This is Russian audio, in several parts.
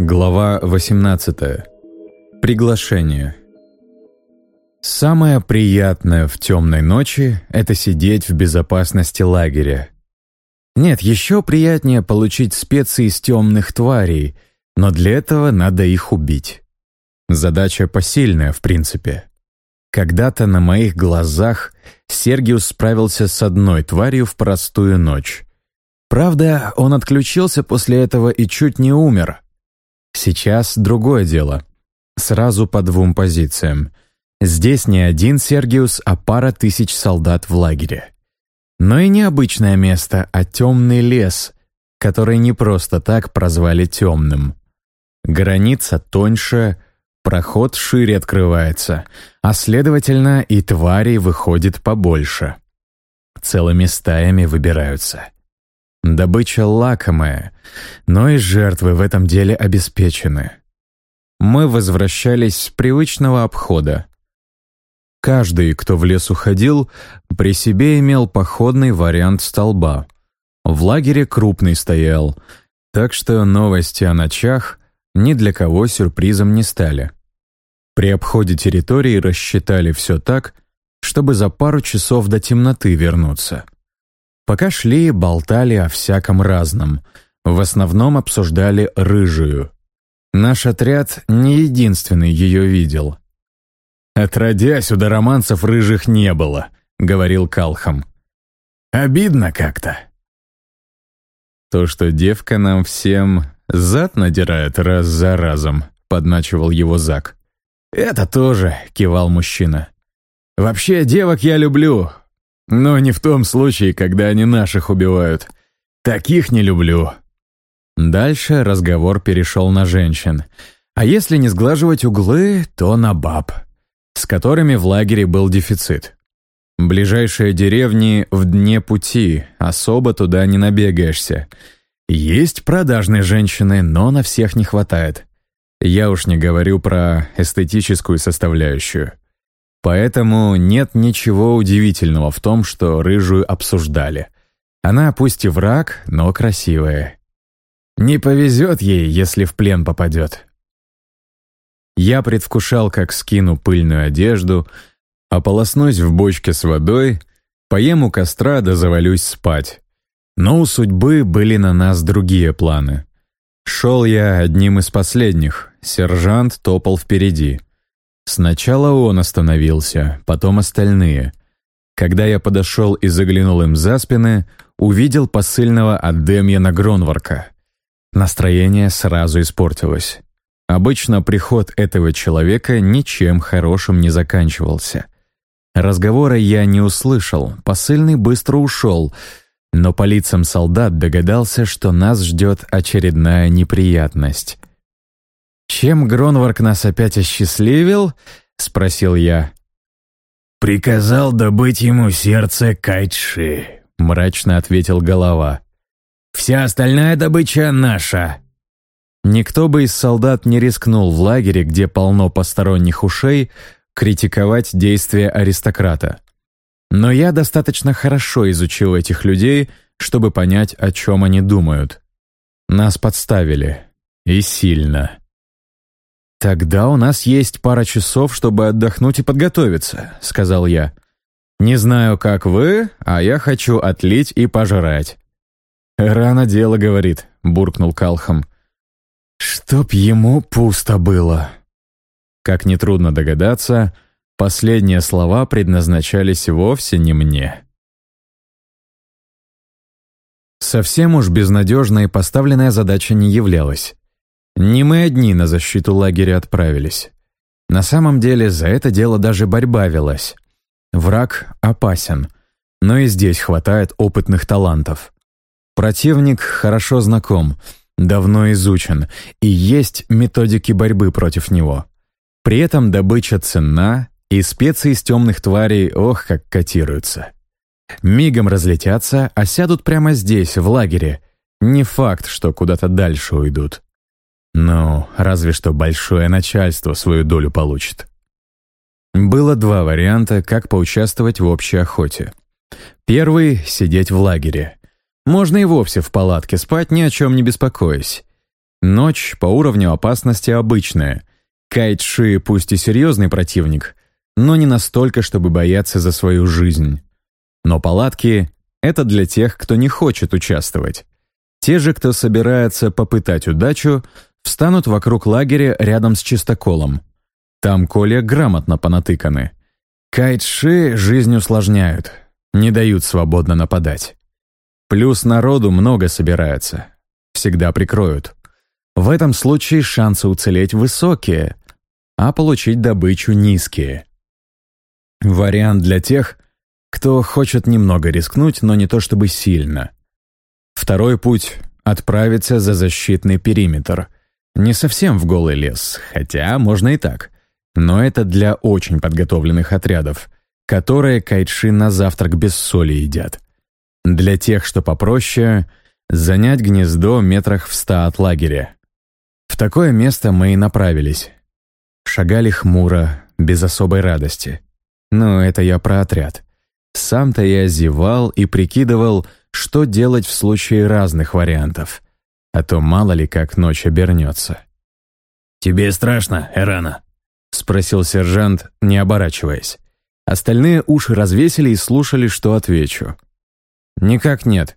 Глава 18. Приглашение. Самое приятное в темной ночи — это сидеть в безопасности лагеря. Нет, еще приятнее получить специи из темных тварей, но для этого надо их убить. Задача посильная, в принципе. Когда-то на моих глазах Сергиус справился с одной тварью в простую ночь. Правда, он отключился после этого и чуть не умер — Сейчас другое дело. Сразу по двум позициям. Здесь не один Сергиус, а пара тысяч солдат в лагере. Но и не обычное место, а темный лес, который не просто так прозвали темным. Граница тоньше, проход шире открывается, а следовательно и тварей выходит побольше. Целыми стаями выбираются. Добыча лакомая, но и жертвы в этом деле обеспечены. Мы возвращались с привычного обхода. Каждый, кто в лес уходил, при себе имел походный вариант столба. В лагере крупный стоял, так что новости о ночах ни для кого сюрпризом не стали. При обходе территории рассчитали все так, чтобы за пару часов до темноты вернуться — Пока шли, болтали о всяком разном. В основном обсуждали рыжую. Наш отряд не единственный ее видел. «Отродясь, у романцев рыжих не было», — говорил Калхам. «Обидно как-то». «То, что девка нам всем зад надирает раз за разом», — подначивал его Зак. «Это тоже», — кивал мужчина. «Вообще, девок я люблю, но не в том случае, когда они наших убивают. Таких не люблю». Дальше разговор перешел на женщин. А если не сглаживать углы, то на баб, с которыми в лагере был дефицит. Ближайшие деревни в дне пути, особо туда не набегаешься. Есть продажные женщины, но на всех не хватает. Я уж не говорю про эстетическую составляющую. Поэтому нет ничего удивительного в том, что рыжую обсуждали. Она пусть и враг, но красивая. Не повезет ей, если в плен попадет. Я предвкушал, как скину пыльную одежду, ополоснусь в бочке с водой, поем у костра да завалюсь спать. Но у судьбы были на нас другие планы. Шел я одним из последних, сержант топал впереди. Сначала он остановился, потом остальные. Когда я подошел и заглянул им за спины, увидел посыльного от Демьяна Гронварка. Настроение сразу испортилось. Обычно приход этого человека ничем хорошим не заканчивался. Разговора я не услышал, посыльный быстро ушел, но по лицам солдат догадался, что нас ждет очередная неприятность. «Чем Гронварк нас опять осчастливил?» — спросил я. «Приказал добыть ему сердце Кайтши», — мрачно ответил голова. «Вся остальная добыча наша». Никто бы из солдат не рискнул в лагере, где полно посторонних ушей, критиковать действия аристократа. Но я достаточно хорошо изучил этих людей, чтобы понять, о чем они думают. Нас подставили. И сильно. «Тогда у нас есть пара часов, чтобы отдохнуть и подготовиться», — сказал я. «Не знаю, как вы, а я хочу отлить и пожрать». «Рано дело, — говорит», — буркнул Калхам. «Чтоб ему пусто было». Как нетрудно догадаться, последние слова предназначались вовсе не мне. Совсем уж безнадежной поставленная задача не являлась. Не мы одни на защиту лагеря отправились. На самом деле за это дело даже борьба велась. Враг опасен, но и здесь хватает опытных талантов. Противник хорошо знаком, давно изучен, и есть методики борьбы против него. При этом добыча ценна, и специи из темных тварей ох как котируются. Мигом разлетятся, а сядут прямо здесь, в лагере. Не факт, что куда-то дальше уйдут. Ну, разве что большое начальство свою долю получит. Было два варианта, как поучаствовать в общей охоте. Первый — сидеть в лагере. Можно и вовсе в палатке спать, ни о чем не беспокоясь. Ночь по уровню опасности обычная. Кайтши пусть и серьезный противник, но не настолько, чтобы бояться за свою жизнь. Но палатки — это для тех, кто не хочет участвовать. Те же, кто собирается попытать удачу, встанут вокруг лагеря рядом с чистоколом. Там Коля грамотно понатыканы. Кайтши жизнь усложняют, не дают свободно нападать. Плюс народу много собирается. Всегда прикроют. В этом случае шансы уцелеть высокие, а получить добычу низкие. Вариант для тех, кто хочет немного рискнуть, но не то чтобы сильно. Второй путь — отправиться за защитный периметр. Не совсем в голый лес, хотя можно и так. Но это для очень подготовленных отрядов, которые кайтши на завтрак без соли едят. Для тех, что попроще, занять гнездо метрах в ста от лагеря. В такое место мы и направились. Шагали хмуро, без особой радости. Но это я про отряд. Сам-то я зевал и прикидывал, что делать в случае разных вариантов. А то мало ли как ночь обернется. «Тебе страшно, Эрана?» — спросил сержант, не оборачиваясь. Остальные уши развесили и слушали, что отвечу. «Никак нет».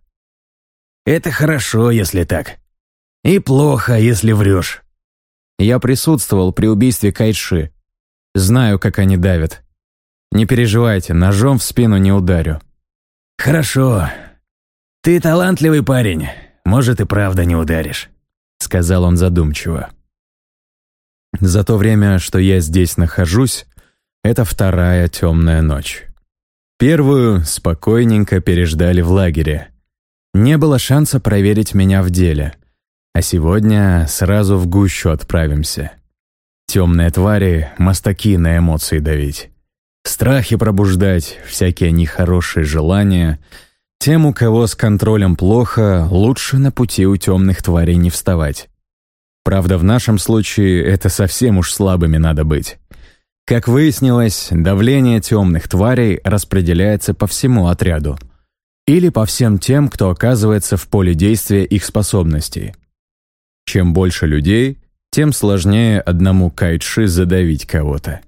«Это хорошо, если так. И плохо, если врешь». Я присутствовал при убийстве Кайши. Знаю, как они давят. Не переживайте, ножом в спину не ударю. «Хорошо. Ты талантливый парень. Может, и правда не ударишь», — сказал он задумчиво. За то время, что я здесь нахожусь, это вторая темная ночь. Первую спокойненько переждали в лагере. Не было шанса проверить меня в деле. А сегодня сразу в гущу отправимся. Темные твари — мастаки на эмоции давить страхи пробуждать, всякие нехорошие желания. Тем, у кого с контролем плохо, лучше на пути у темных тварей не вставать. Правда, в нашем случае это совсем уж слабыми надо быть. Как выяснилось, давление темных тварей распределяется по всему отряду. Или по всем тем, кто оказывается в поле действия их способностей. Чем больше людей, тем сложнее одному кайтши задавить кого-то.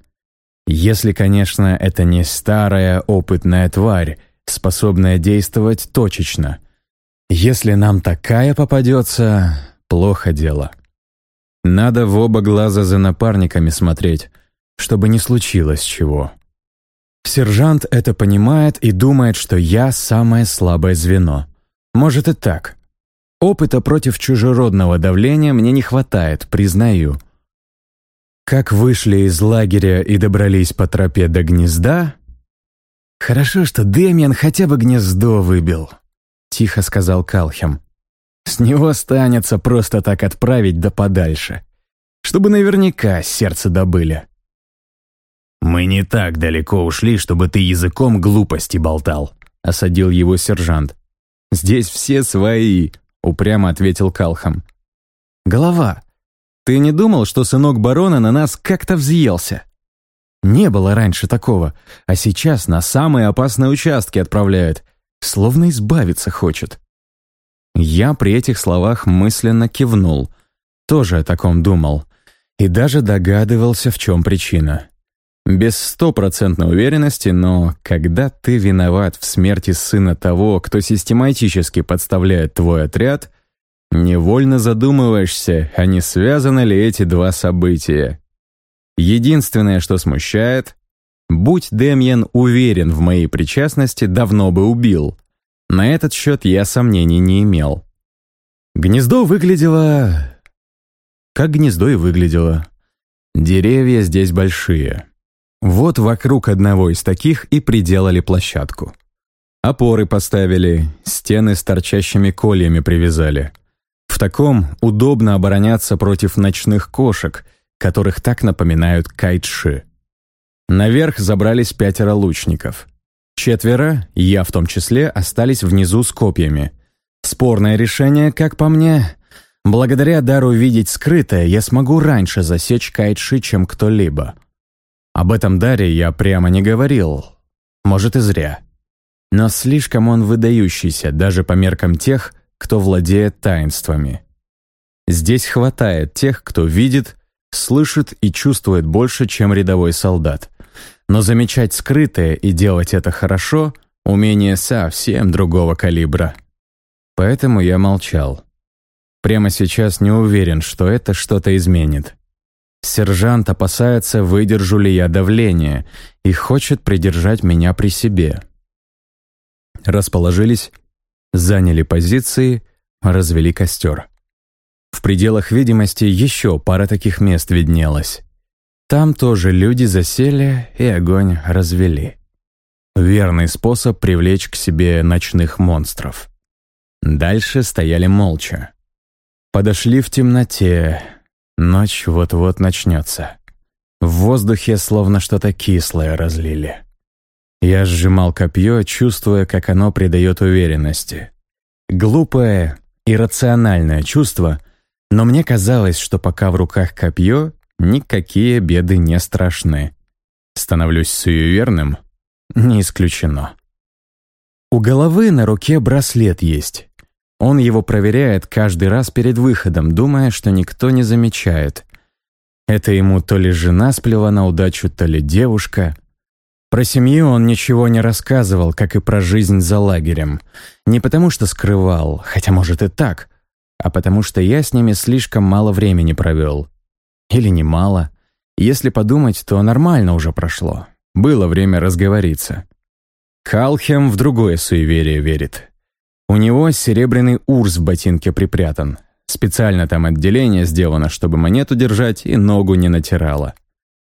Если, конечно, это не старая опытная тварь, способная действовать точечно. Если нам такая попадется, плохо дело. Надо в оба глаза за напарниками смотреть, чтобы не случилось чего. Сержант это понимает и думает, что я самое слабое звено. Может и так. Опыта против чужеродного давления мне не хватает, признаю. Как вышли из лагеря и добрались по тропе до гнезда... «Хорошо, что Дэмиан хотя бы гнездо выбил», — тихо сказал Калхем. «С него останется просто так отправить да подальше, чтобы наверняка сердце добыли». «Мы не так далеко ушли, чтобы ты языком глупости болтал», — осадил его сержант. «Здесь все свои», — упрямо ответил Калхам. «Голова, ты не думал, что сынок барона на нас как-то взъелся? Не было раньше такого, а сейчас на самые опасные участки отправляют, словно избавиться хочет. Я при этих словах мысленно кивнул. Тоже о таком думал. И даже догадывался, в чем причина. Без стопроцентной уверенности, но когда ты виноват в смерти сына того, кто систематически подставляет твой отряд — Невольно задумываешься, а не связаны ли эти два события. Единственное, что смущает, будь Демьян уверен в моей причастности, давно бы убил. На этот счет я сомнений не имел. Гнездо выглядело... Как гнездо и выглядело. Деревья здесь большие. Вот вокруг одного из таких и приделали площадку. Опоры поставили, стены с торчащими кольями привязали. В таком удобно обороняться против ночных кошек, которых так напоминают кайтши. Наверх забрались пятеро лучников. Четверо, я в том числе, остались внизу с копьями. Спорное решение, как по мне. Благодаря дару видеть скрытое, я смогу раньше засечь кайтши, чем кто-либо. Об этом даре я прямо не говорил. Может, и зря. Но слишком он выдающийся, даже по меркам тех, кто владеет таинствами. Здесь хватает тех, кто видит, слышит и чувствует больше, чем рядовой солдат. Но замечать скрытое и делать это хорошо — умение совсем другого калибра. Поэтому я молчал. Прямо сейчас не уверен, что это что-то изменит. Сержант опасается, выдержу ли я давление, и хочет придержать меня при себе. Расположились, заняли позиции, развели костер. В пределах видимости еще пара таких мест виднелась. Там тоже люди засели и огонь развели. Верный способ привлечь к себе ночных монстров. Дальше стояли молча. Подошли в темноте. Ночь вот-вот начнется. В воздухе словно что-то кислое разлили. Я сжимал копье, чувствуя, как оно придает уверенности. Глупое, иррациональное чувство — но мне казалось, что пока в руках копье, никакие беды не страшны. Становлюсь суеверным? Не исключено. У головы на руке браслет есть. Он его проверяет каждый раз перед выходом, думая, что никто не замечает. Это ему то ли жена сплела на удачу, то ли девушка. Про семью он ничего не рассказывал, как и про жизнь за лагерем. Не потому что скрывал, хотя, может, и так а потому что я с ними слишком мало времени провел. Или немало. Если подумать, то нормально уже прошло. Было время разговориться. Калхем в другое суеверие верит. У него серебряный урс в ботинке припрятан. Специально там отделение сделано, чтобы монету держать и ногу не натирало.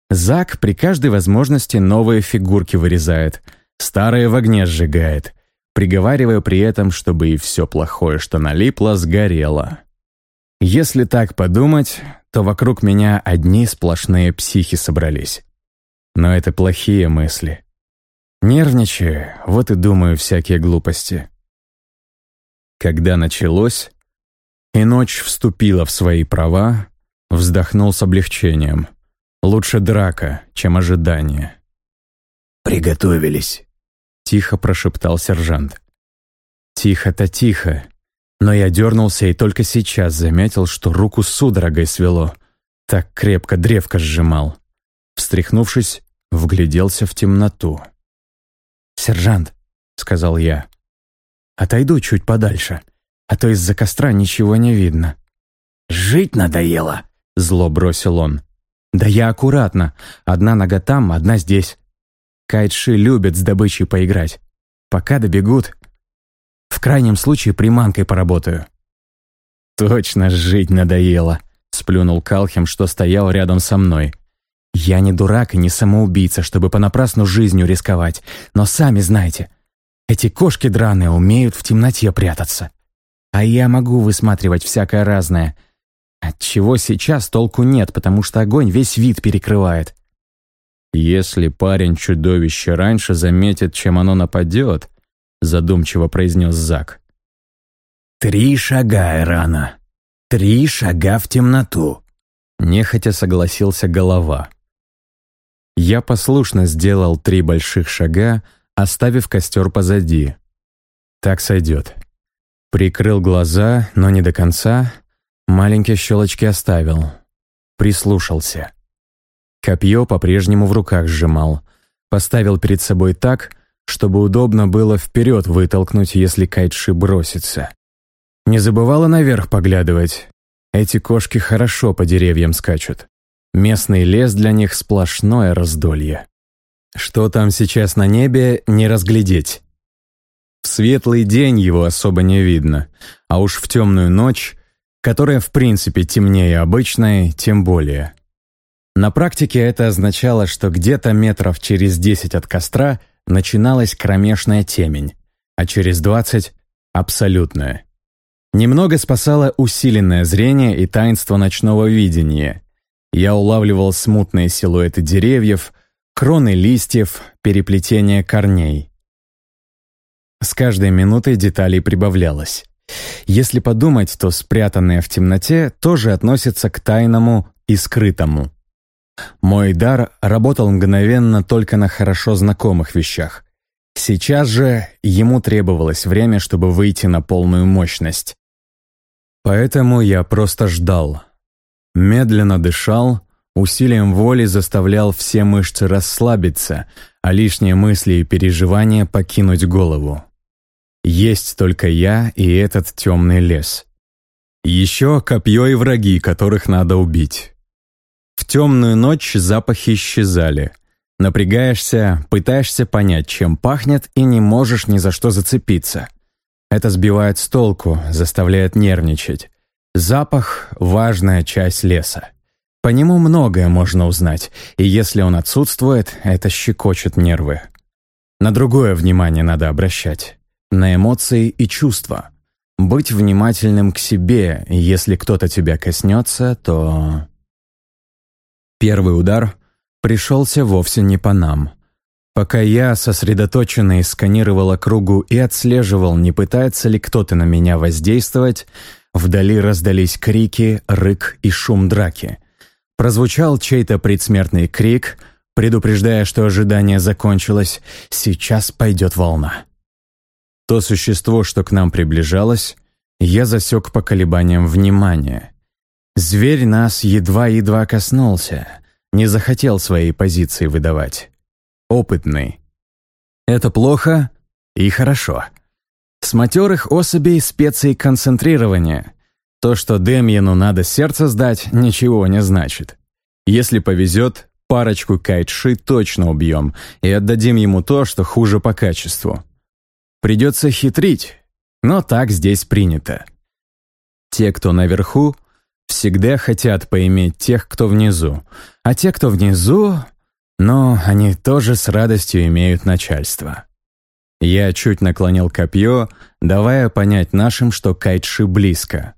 Зак при каждой возможности новые фигурки вырезает, старые в огне сжигает, приговаривая при этом, чтобы и все плохое, что налипло, сгорело. Если так подумать, то вокруг меня одни сплошные психи собрались. Но это плохие мысли. Нервничаю, вот и думаю всякие глупости. Когда началось, и ночь вступила в свои права, вздохнул с облегчением. Лучше драка, чем ожидание. «Приготовились», Тихо прошептал сержант. Тихо-то тихо. Но я дернулся и только сейчас заметил, что руку судорогой свело. Так крепко древко сжимал. Встряхнувшись, вгляделся в темноту. «Сержант», — сказал я, — «отойду чуть подальше, а то из-за костра ничего не видно». «Жить надоело», — зло бросил он. «Да я аккуратно. Одна нога там, одна здесь. Кайтши любят с добычей поиграть. Пока добегут. В крайнем случае приманкой поработаю». «Точно жить надоело», — сплюнул Калхем, что стоял рядом со мной. «Я не дурак и не самоубийца, чтобы понапрасну жизнью рисковать, но сами знаете, эти кошки драные умеют в темноте прятаться. А я могу высматривать всякое разное. Отчего сейчас толку нет, потому что огонь весь вид перекрывает. «Если парень-чудовище раньше заметит, чем оно нападет», задумчиво произнес Зак. «Три шага, Эрана. Три шага в темноту», нехотя согласился голова. Я послушно сделал три больших шага, оставив костер позади. Так сойдет. Прикрыл глаза, но не до конца, маленькие щелочки оставил. Прислушался. Копье по-прежнему в руках сжимал. Поставил перед собой так, чтобы удобно было вперед вытолкнуть, если Кайтши бросится. Не забывала наверх поглядывать. Эти кошки хорошо по деревьям скачут. Местный лес для них сплошное раздолье. Что там сейчас на небе, не разглядеть. В светлый день его особо не видно, а уж в темную ночь, которая в принципе темнее обычной, тем более. На практике это означало, что где-то метров через 10 от костра начиналась кромешная темень, а через 20 — абсолютная. Немного спасало усиленное зрение и таинство ночного видения. Я улавливал смутные силуэты деревьев, кроны листьев, переплетение корней. С каждой минутой деталей прибавлялось. Если подумать, то спрятанное в темноте тоже относится к тайному и скрытому. Мой дар работал мгновенно только на хорошо знакомых вещах. Сейчас же ему требовалось время, чтобы выйти на полную мощность. Поэтому я просто ждал. Медленно дышал, усилием воли заставлял все мышцы расслабиться, а лишние мысли и переживания покинуть голову. Есть только я и этот темный лес. Еще копье и враги, которых надо убить. В темную ночь запахи исчезали. Напрягаешься, пытаешься понять, чем пахнет, и не можешь ни за что зацепиться. Это сбивает с толку, заставляет нервничать. Запах — важная часть леса. По нему многое можно узнать, и если он отсутствует, это щекочет нервы. На другое внимание надо обращать. На эмоции и чувства. Быть внимательным к себе, если кто-то тебя коснется, то... Первый удар пришелся вовсе не по нам. Пока я, сосредоточенно сканировал округу и отслеживал, не пытается ли кто-то на меня воздействовать, вдали раздались крики, рык и шум драки. Прозвучал чей-то предсмертный крик, предупреждая, что ожидание закончилось, сейчас пойдет волна. То существо, что к нам приближалось, я засек по колебаниям внимания. Зверь нас едва-едва коснулся, не захотел своей позиции выдавать. Опытный. Это плохо и хорошо. С матерых особей специи концентрирования. То, что Демьену надо сердце сдать, ничего не значит. Если повезет, парочку кайтши точно убьем и отдадим ему то, что хуже по качеству. Придется хитрить, но так здесь принято. Те, кто наверху, всегда хотят поиметь тех, кто внизу. А те, кто внизу, но они тоже с радостью имеют начальство. Я чуть наклонил копье, давая понять нашим, что Кайтши близко.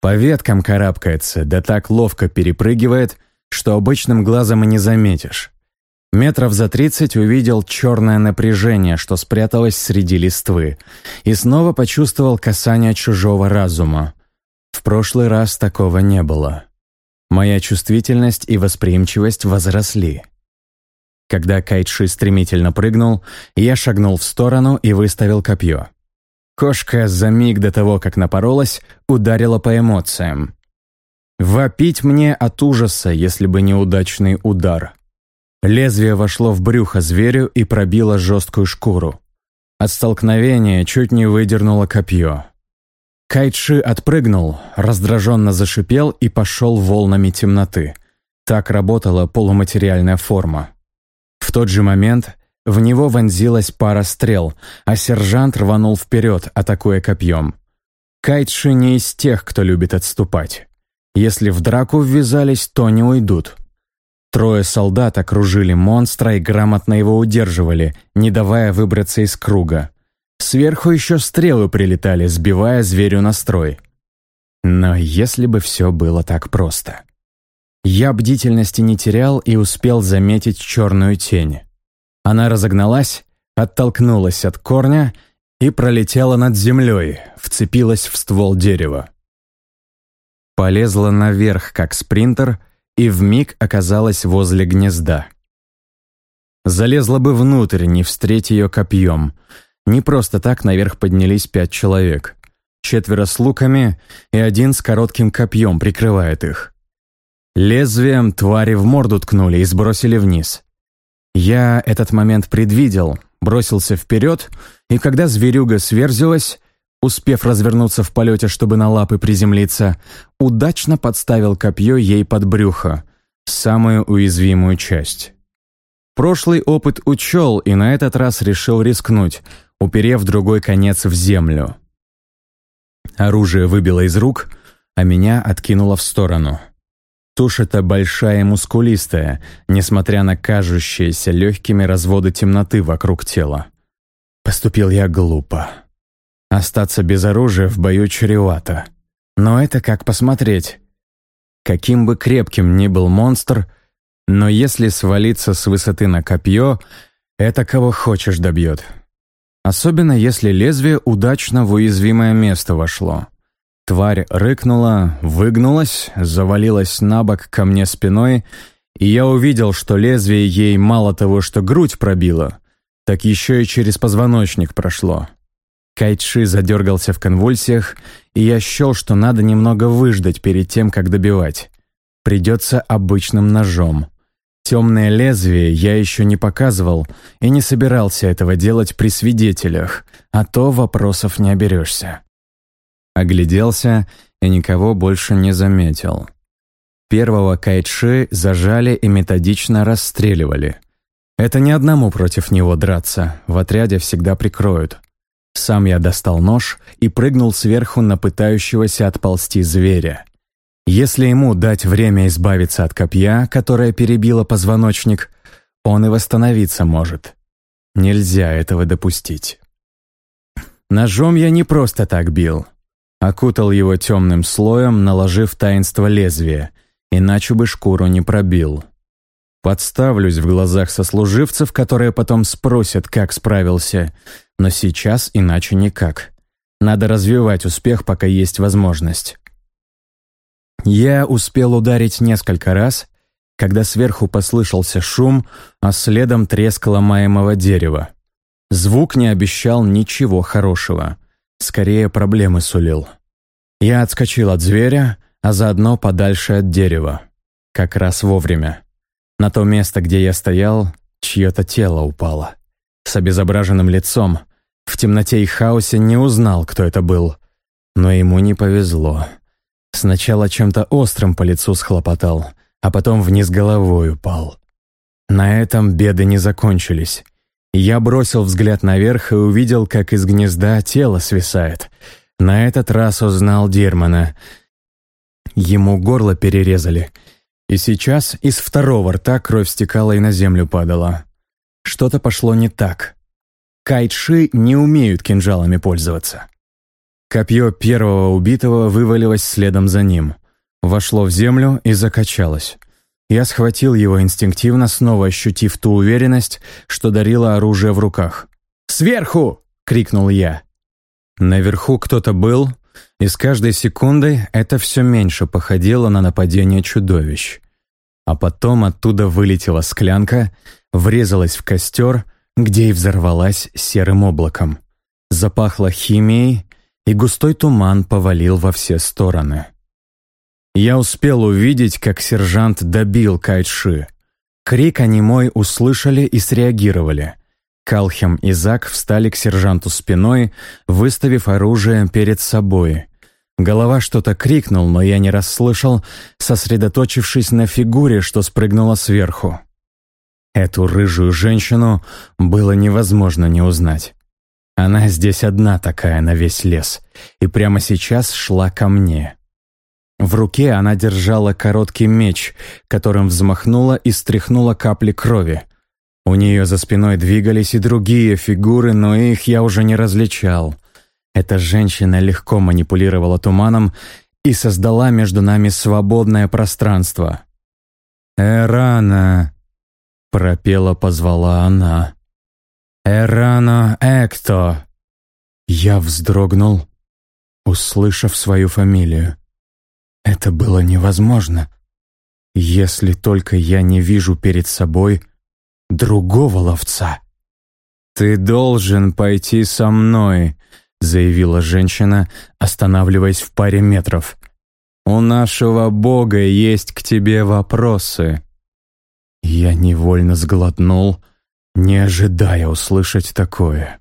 По веткам карабкается, да так ловко перепрыгивает, что обычным глазом и не заметишь. Метров за тридцать увидел черное напряжение, что спряталось среди листвы, и снова почувствовал касание чужого разума. В прошлый раз такого не было. Моя чувствительность и восприимчивость возросли. Когда Кайтши стремительно прыгнул, я шагнул в сторону и выставил копье. Кошка за миг до того, как напоролась, ударила по эмоциям. Вопить мне от ужаса, если бы не удачный удар. Лезвие вошло в брюхо зверю и пробило жесткую шкуру. От столкновения чуть не выдернуло копье. Кайтши отпрыгнул, раздраженно зашипел и пошел волнами темноты. Так работала полуматериальная форма. В тот же момент в него вонзилась пара стрел, а сержант рванул вперед, атакуя копьем. Кайтши не из тех, кто любит отступать. Если в драку ввязались, то не уйдут. Трое солдат окружили монстра и грамотно его удерживали, не давая выбраться из круга. Сверху еще стрелы прилетали, сбивая зверю настрой. Но если бы все было так просто. Я бдительности не терял и успел заметить черную тень. Она разогналась, оттолкнулась от корня и пролетела над землей, вцепилась в ствол дерева. Полезла наверх, как спринтер, и вмиг оказалась возле гнезда. Залезла бы внутрь, не встреть ее копьем — не просто так наверх поднялись пять человек. Четверо с луками и один с коротким копьем прикрывает их. Лезвием твари в морду ткнули и сбросили вниз. Я этот момент предвидел, бросился вперед, и когда зверюга сверзилась, успев развернуться в полете, чтобы на лапы приземлиться, удачно подставил копье ей под брюхо, самую уязвимую часть. Прошлый опыт учел и на этот раз решил рискнуть, уперев другой конец в землю. Оружие выбило из рук, а меня откинуло в сторону. Туша-то большая и мускулистая, несмотря на кажущиеся легкими разводы темноты вокруг тела. Поступил я глупо. Остаться без оружия в бою чревато. Но это как посмотреть. Каким бы крепким ни был монстр, но если свалиться с высоты на копье, это кого хочешь добьет. Особенно если лезвие удачно в уязвимое место вошло. Тварь рыкнула, выгнулась, завалилась на бок ко мне спиной, и я увидел, что лезвие ей мало того, что грудь пробило, так еще и через позвоночник прошло. Кайтши задергался в конвульсиях, и я счел, что надо немного выждать перед тем, как добивать. Придется обычным ножом. Темное лезвие я еще не показывал и не собирался этого делать при свидетелях, а то вопросов не оберешься. Огляделся и никого больше не заметил. Первого кайтши зажали и методично расстреливали. Это не одному против него драться, в отряде всегда прикроют. Сам я достал нож и прыгнул сверху на пытающегося отползти зверя. Если ему дать время избавиться от копья, которое перебило позвоночник, он и восстановиться может. Нельзя этого допустить. Ножом я не просто так бил. Окутал его темным слоем, наложив таинство лезвия, иначе бы шкуру не пробил. Подставлюсь в глазах сослуживцев, которые потом спросят, как справился, но сейчас иначе никак. Надо развивать успех, пока есть возможность. Я успел ударить несколько раз, когда сверху послышался шум, а следом треск ломаемого дерева. Звук не обещал ничего хорошего. Скорее, проблемы сулил. Я отскочил от зверя, а заодно подальше от дерева. Как раз вовремя. На то место, где я стоял, чье-то тело упало. С обезображенным лицом. В темноте и хаосе не узнал, кто это был. Но ему не повезло. Сначала чем-то острым по лицу схлопотал, а потом вниз головой упал. На этом беды не закончились. Я бросил взгляд наверх и увидел, как из гнезда тело свисает. На этот раз узнал Дермана. Ему горло перерезали. И сейчас из второго рта кровь стекала и на землю падала. Что-то пошло не так. Кайтши не умеют кинжалами пользоваться. Копье первого убитого вывалилось следом за ним. Вошло в землю и закачалось. Я схватил его инстинктивно, снова ощутив ту уверенность, что дарило оружие в руках. «Сверху!» — крикнул я. Наверху кто-то был, и с каждой секундой это все меньше походило на нападение чудовищ. А потом оттуда вылетела склянка, врезалась в костер, где и взорвалась серым облаком. Запахло химией, и густой туман повалил во все стороны. Я успел увидеть, как сержант добил Кайтши. Крик они мой услышали и среагировали. Калхем и Зак встали к сержанту спиной, выставив оружие перед собой. Голова что-то крикнул, но я не расслышал, сосредоточившись на фигуре, что спрыгнула сверху. Эту рыжую женщину было невозможно не узнать. Она здесь одна такая на весь лес, и прямо сейчас шла ко мне. В руке она держала короткий меч, которым взмахнула и стряхнула капли крови. У нее за спиной двигались и другие фигуры, но их я уже не различал. Эта женщина легко манипулировала туманом и создала между нами свободное пространство. «Эрана!» — пропела, позвала она. «Эрано Экто!» Я вздрогнул, услышав свою фамилию. Это было невозможно. Если только я не вижу перед собой другого ловца. «Ты должен пойти со мной», — заявила женщина, останавливаясь в паре метров. «У нашего Бога есть к тебе вопросы». Я невольно сглотнул, — не ожидая услышать такое.